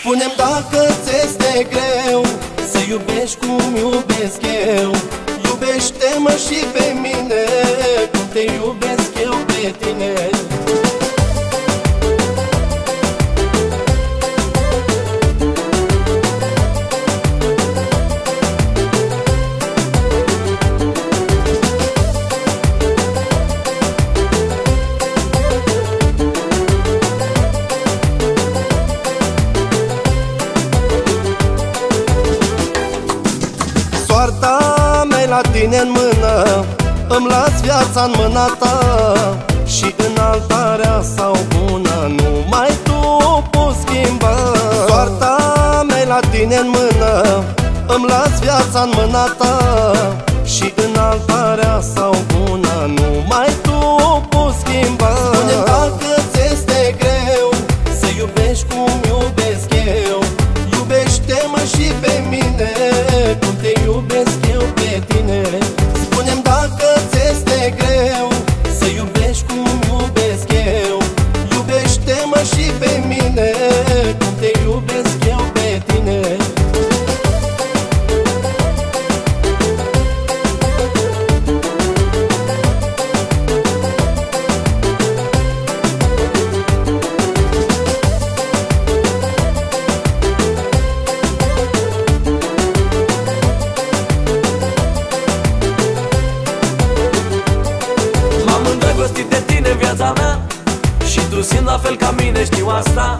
Spunem dacă ți este greu Să iubești cum iubesc eu. Iubește-mă și pe mine Cum te iubesc mea la tine în mână Îmi las viața în mâna ta. Și în altarea sau bună Numai tu poți schimba. Soarta mea la tine în mână Îmi las viața în mâna ta. Și în altarea sau bună Numai tu tu simt la fel ca mine, știu asta.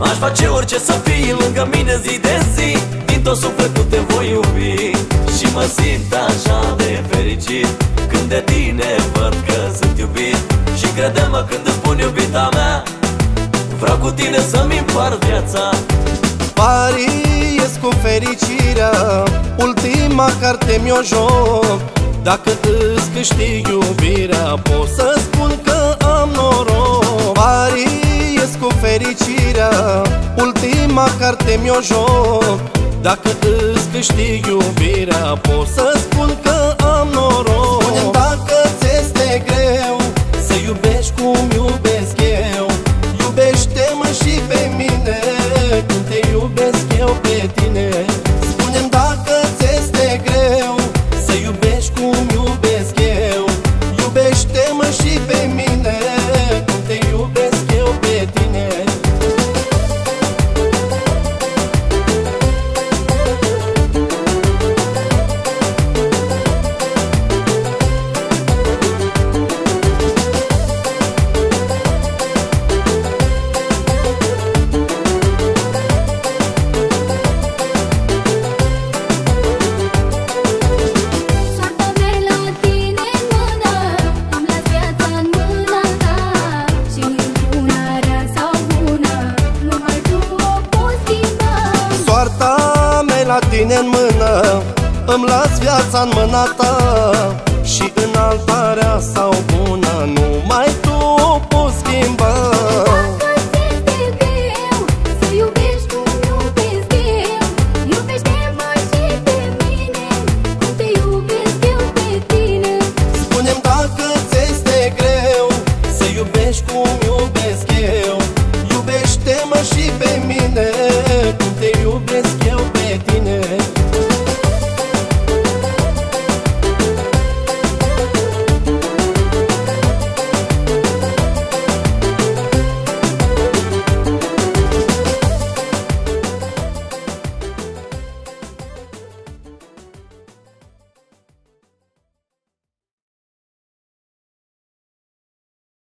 Aș face orice să fii lângă mine zi de zi. Din tot sufletul te voi iubi Și mă simt așa de fericit. Când de tine văd că sunt iubit Și crede-mă când îți spun iubita mea Vreau cu tine să-mi împart viața. Pariez cu fericirea Ultima carte mi-o joc. Dacă îți câștig iubirea Pot să spun că am noroc Pariez cu fericirea. Ultima carte mi-o joc. Dacă îți câștig iubirea Pot să spun că am noroc. Spune dacă ți este greu Să iubești cum iubesc eu. Iubește-mă și pe mine Cum te iubesc eu pe tine. Spune-mi dacă ți este greu Să iubești cum la tine în mână Îmi las viața în mâna ta Și în altarea sau